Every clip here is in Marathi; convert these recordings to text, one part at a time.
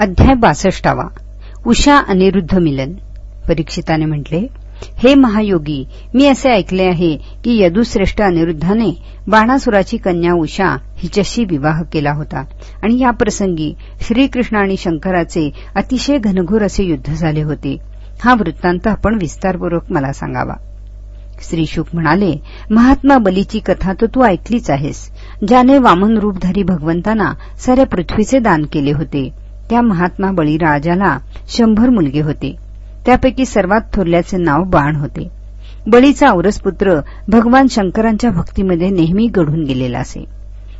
अध्याय बासष्टावा. उषा अनिरुद्ध मिलन. परीक्षिताने म्हटले हे महायोगी मी असे ऐकले आहे की यदुश्रेष्ठ अनिरुद्धाने बाणासुराची कन्या उषा हिच्याशी विवाह केला होता आणि या प्रसंगी श्रीकृष्ण आणि शंकराचे अतिशय घनघोर असे युद्ध झाले होते. हा वृत्तांत आपण विस्तारपूर्वक मला सांगावा. श्री शुक म्हणाले महात्मा बलीची कथा तर तू ऐकलीच आहेस ज्याने वामन रूपधारी भगवंतांना साऱ्या पृथ्वीचे दान केले होते. त्या महात्मा बळीराजाला शंभर मुलगे होते. त्यापैकी सर्वात थोरल्याचे नाव बाण होते. बळीचा औरसपुत्र भगवान शंकरांच्या भक्तीमध्ये नेहमी घडून गेलेला असे.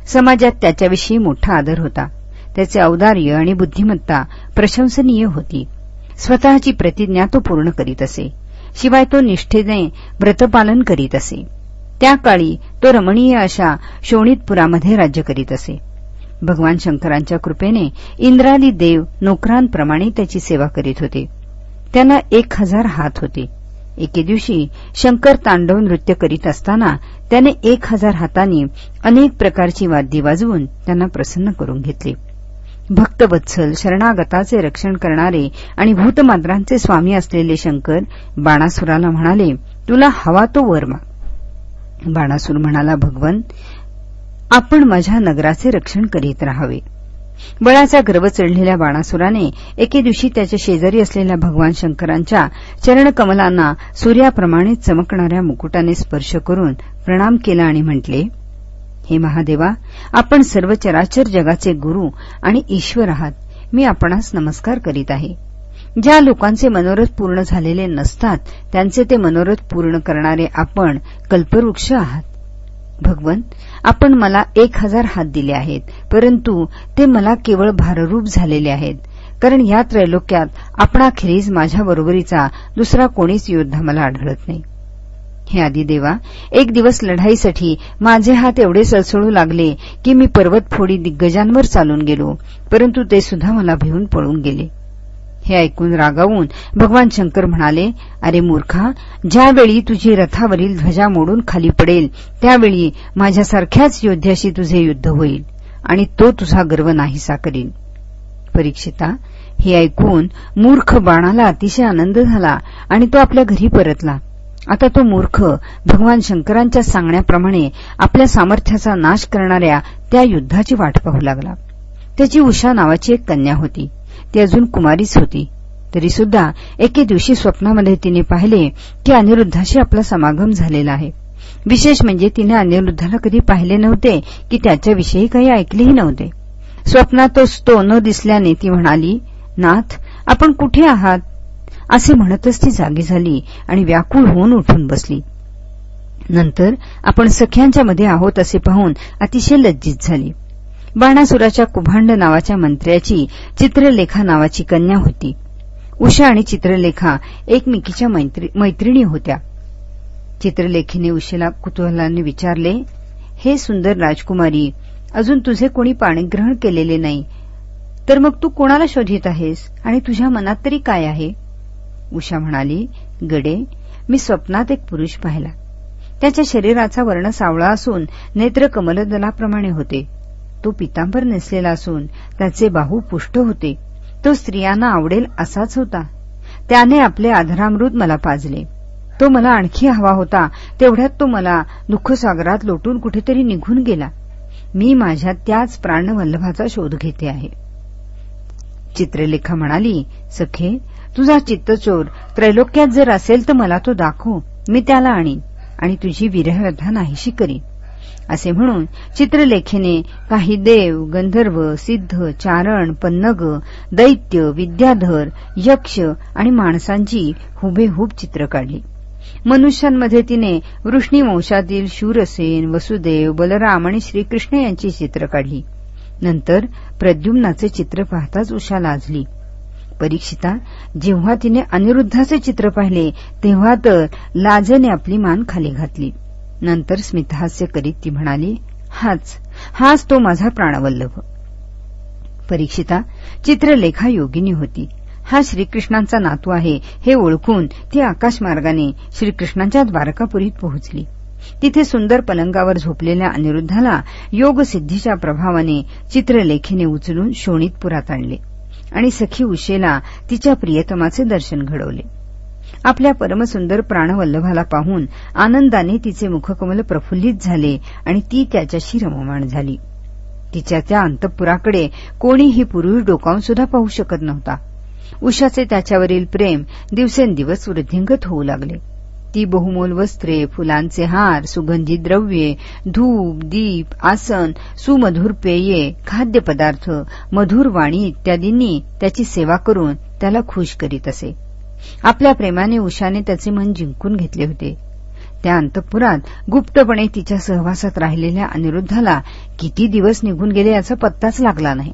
समाजात त्याच्याविषयी मोठा आदर होता. त्याचे औदार्य आणि बुद्धिमत्ता प्रशंसनीय होती. स्वतःची प्रतिज्ञा तो पूर्ण करीत असे. शिवाय तो निष्ठेने व्रतपालन करीत असे. त्या काळी तो रमणीय अशा शोणितपुरामध्ये राज्य करीत असे. भगवान शंकरांच्या कृपेने इंद्रादी देव नोकरांप्रमाणे त्याची सेवा करीत होते. त्यांना एक हजार हात होते. एके दिवशी शंकर तांडव नृत्य करीत असताना त्याने एक हजार हातांनी अनेक प्रकारची वाद्ये वाजवून त्यांना प्रसन्न करून घेतले. भक्तवत्सल शरणागताचे रक्षण करणारे आणि भूतमात्रांचे स्वामी असलेले शंकर बाणासुराला म्हणाले तुला हवा तो वर बाणासूर म्हणाला भगवन आपण माझ्या नगराचे रक्षण करीत राहावे. बळाचा गर्व चढलेल्या बाणासुराने एके दिवशी त्याच्या शेजारी असलेल्या भगवान शंकरांच्या चरणकमलांना सूर्याप्रमाणे चमकणाऱ्या मुकुटाने स्पर्श करून प्रणाम केला आणि म्हटले हे महादेवा आपण सर्व चराचर जगाचे गुरु आणि ईश्वर आहात. मी आपणास नमस्कार करीत आहे. ज्या लोकांचे मनोरथ पूर्ण झालेले नसतात त्यांचे ते मनोरथ पूर्ण करणारे आपण कल्पवृक्ष आहात. भगवन आपण मला एक हजार हात दिले आहेत परंतु ते मला केवळ भाररूप झालेले आहेत. कारण या त्रैलोक्यात आपणाखेरीज माझ्या बरोबरीचा दुसरा कोणीच योद्धा मला आढळत नाही. हे आदिदेवा एक दिवस लढाईसाठी माझे हात एवढे सळसळू लागले की मी पर्वतफोडी दिग्गजांवर चालून गेलो परंतु ते सुद्धा मला भिवून पळून गेले. हे ऐकून रागावून भगवान शंकर म्हणाले अरे मूर्खा ज्यावेळी तुझी रथावरील ध्वजा मोडून खाली पडेल त्यावेळी माझ्यासारख्याच योद्ध्याशी तुझे युद्ध होईल आणि तो तुझा गर्व नाहीसा करील परीक्षिता हे ऐकून मूर्ख बाणाला अतिशय आनंद झाला आणि तो आपल्या घरी परतला. आता तो मूर्ख भगवान शंकरांच्या सांगण्याप्रमाणे आपल्या सामर्थ्याचा नाश करणाऱ्या त्या युद्धाची वाट पाहू लागला. त्याची उषा नावाची एक कन्या होती. ती अजून कुमारीच होती. तरी सुद्धा एके दिवशी स्वप्नामध्ये तिने पाहिले की अनिरुद्धाशी आपला समागम झालेला आहे. विशेष म्हणजे तिने अनिरुद्धाला कधी पाहिले नव्हते की त्याच्याविषयी काही ऐकलेही नव्हते. स्वप्नातच तो न दिसल्याने ती म्हणाली नाथ आपण कुठे आहात? असे म्हणतच ती जागी झाली आणि व्याकुळ होऊन उठून बसली. नंतर आपण सख्यांच्या मध्ये आहोत असे पाहून अतिशय लज्जित झाली. बाणासुराच्या कुभांड नावाच्या मंत्र्याची चित्रलेखा नावाची कन्या होती. उषा आणि चित्रलेखा एकमेकीच्या मैत्रिणी होत्या. चित्रलेखीने उषेला कुतूहलाने विचारले हे सुंदर राजकुमारी अजून तुझे कोणी पाणीग्रहण केलेले नाही. तर मग तू कोणाला शोधित आहेस? आणि तुझ्या मनात तरी काय आहे? उषा म्हणाली गडे मी स्वप्नात एक पुरुष पाहिला. त्याच्या शरीराचा वर्ण सावळा असून नेत्र कमलदलाप्रमाणे होते. तो पितांबर नेसलेला असून त्याचे बाहू पुष्ट होते. तो स्त्रियांना आवडेल असाच होता. त्याने आपले आधारामृत मला पाजले. तो मला आणखी हवा होता. तेवढ्यात तो मला दुःखसागरात लोटून कुठेतरी निघून गेला. मी माझ्या त्याच प्राणवल्लभाचा शोध घेते आहे. चित्रलेखा म्हणाली सखे तुझा चित्तचोर त्रैलोक्यात जर असेल तर मला तो दाखव. मी त्याला आणीन आणि तुझी विरहव्यथा नाहीशी करीन. असे म्हणून चित्रलेखेने काही देव गंधर्व सिद्ध चारण पन्नग दैत्य विद्याधर यक्ष आणि माणसांची हुबेहूब चित्र काढली. मनुष्यांमध्ये तिने वृष्णीवंशातील शूरसेन वसुदेव बलराम आणि श्रीकृष्ण यांची चित्र काढली. नंतर प्रद्युम्नाचे चित्र पाहताच उषा लाजली. परीक्षिता जेव्हा तिने अनिरुद्धाचे चित्र पाहिले तेव्हा तर लाजेने आपली मान खाली घातली. नंतर स्मितहास्य करीत ती म्हणाली हाच हाच तो माझा प्राणवल्लभ. परीक्षिता चित्रलेखा योगिनी होती. हा श्रीकृष्णांचा नातू आहे हे ओळखून ती आकाशमार्गाने श्रीकृष्णांच्या द्वारकापुरीत पोहोचली. तिथे सुंदर पलंगावर झोपलेल्या अनिरुद्धाला योगसिद्धीच्या प्रभावाने चित्रलेखीने उचलून शोणितपुरात आणले आणि सखी उशेला तिच्या प्रियतमाचे दर्शन घडवले. आपल्या परमसुंदर प्राणवल्लभाला पाहून आनंदाने तिचे मुखकमल प्रफुल्लित झाले आणि ती त्याच्याशी रममाण झाली. तिच्या त्या अंतपुराकडे कोणीही पुरुष डोकावून सुद्धा पाहू शकत नव्हता. उषाचे त्याच्यावरील प्रेम दिवसेंदिवस वृद्धिंगत होऊ लागले. ती बहुमोल वस्त्रे फुलांचे हार सुगंधी द्रव्ये धूप दीप आसन सुमधुर पेये खाद्यपदार्थ मधुर वाणी इत्यादींनी त्याची सेवा करून त्याला खुश करीत असे. आपल्या प्रेमाने उषाने त्याचे मन जिंकून घेतले होते. त्या अंतपुरात गुप्तपणे तिच्या सहवासात राहिलेल्या अनिरुद्धाला किती दिवस निघून गेले याचा पत्ताच लागला नाही.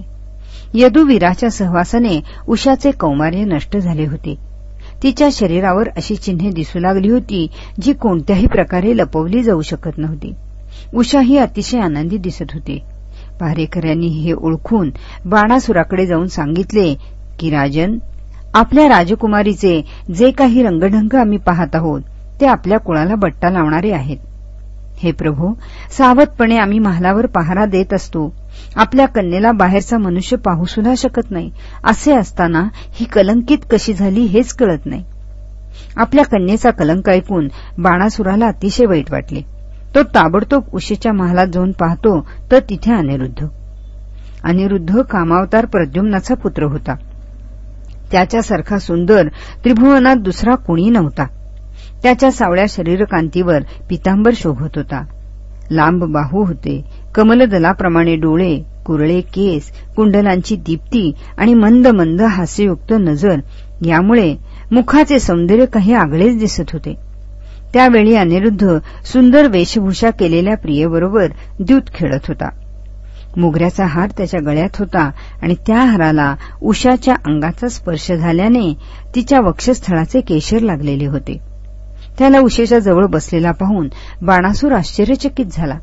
यदुवीराच्या सहवासाने उषाचे कौमार्य नष्ट झाले होते. तिच्या शरीरावर अशी चिन्हे दिसू लागली होती जी कोणत्याही प्रकारे लपवली जाऊ शकत नव्हती. उषा ही अतिशय आनंदी दिसत होती. पहारेकऱ्यांनी हे ओळखून बाणासुराकडे जाऊन सांगितले की राजन आपल्या राजकुमारीचे जे काही रंगढंग आम्ही पाहत आहोत ते आपल्या कुळाला बट्टा लावणारे आहेत. हे प्रभू सावधपणे आम्ही महालावर पहारा देत असतो. आपल्या कन्येला बाहेरचा मनुष्य पाहू सुद्धा शकत नाही. असे असताना ही कलंकित कशी झाली हेच कळत नाही. आपल्या कन्येचा कलंक ऐकून बाणासुराला अतिशय वाईट वाटले. तो ताबडतोब उशीच्या महालात जाऊन पाहतो तर तिथे अनिरुद्ध. अनिरुद्ध कामावतार प्रद्युम्नाचा पुत्र होता. त्याच्यासारखा सुंदर त्रिभुवनात दुसरा कुणी नव्हता. त्याच्या सावळ्या शरीरकांतीवर पितांबर शोभत होता. लांब बाहू होते. कमलदलाप्रमाणे डोळे कुरळे केस कुंडलांची दीप्ती आणि मंद मंद हास्ययुक्त नजर यामुळे मुखाचे सौंदर्य काही आगळेच दिसत होते. त्यावेळी अनिरुद्ध सुंदर वेशभूषा केलेल्या प्रियेबरोबर द्यूत खेळत होता. मोगऱ्याचा हार त्याच्या गळ्यात होता आणि त्या हाराला उषाच्या अंगाचा स्पर्श झाल्याने तिच्या वक्षस्थळाचे केशर लागलेले होते. त्याला उशेच्या जवळ बसलेला पाहून बाणासूर आश्चर्यचकित झाला.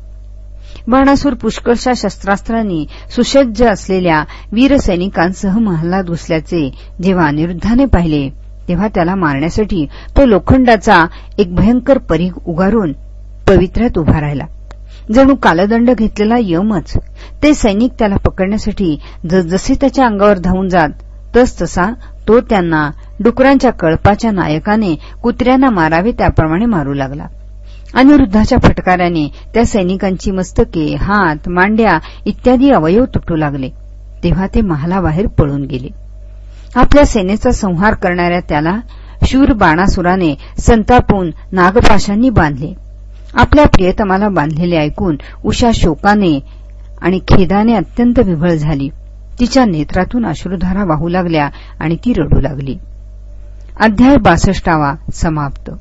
बाणासूर पुष्कळशा शस्त्रास्त्रांनी सुसज्ज असलेल्या वीरसैनिकांसह महालात घुसल्याचे जेव्हा अनिरुद्धाने पाहिले तेव्हा त्याला मारण्यासाठी तो लोखंडाचा एक भयंकर परीघ उगारून पवित्र्यात उभा राहिला. जणू कालदंड घेतलेला यमच. ते सैनिक त्याला पकडण्यासाठी जसजसे त्याच्या अंगावर धावून जात तस तसा तो त्यांना डुकरांच्या कळपाच्या नायकाने कुत्र्यांना मारावे त्याप्रमाणे मारू लागला. अनिरुद्धाच्या फटकाऱ्याने त्या सैनिकांची मस्तके हात मांड्या इत्यादी अवयव तुटू लागले. तेव्हा ते महालाबाहेर पळून गेले. आपल्या सेनेचा संहार करणाऱ्या त्याला शूर बाणासुराने संतापून नागपाशांनी बांधले. आपल्या प्रियतमाला बांधलेले ऐकून उषा शोकाने आणि खेदाने अत्यंत विभळ झाली. तिच्या नेत्रातून अश्रुधारा वाहू लागल्या आणि ती रडू लागली. अध्याय बासष्टावा समाप्त.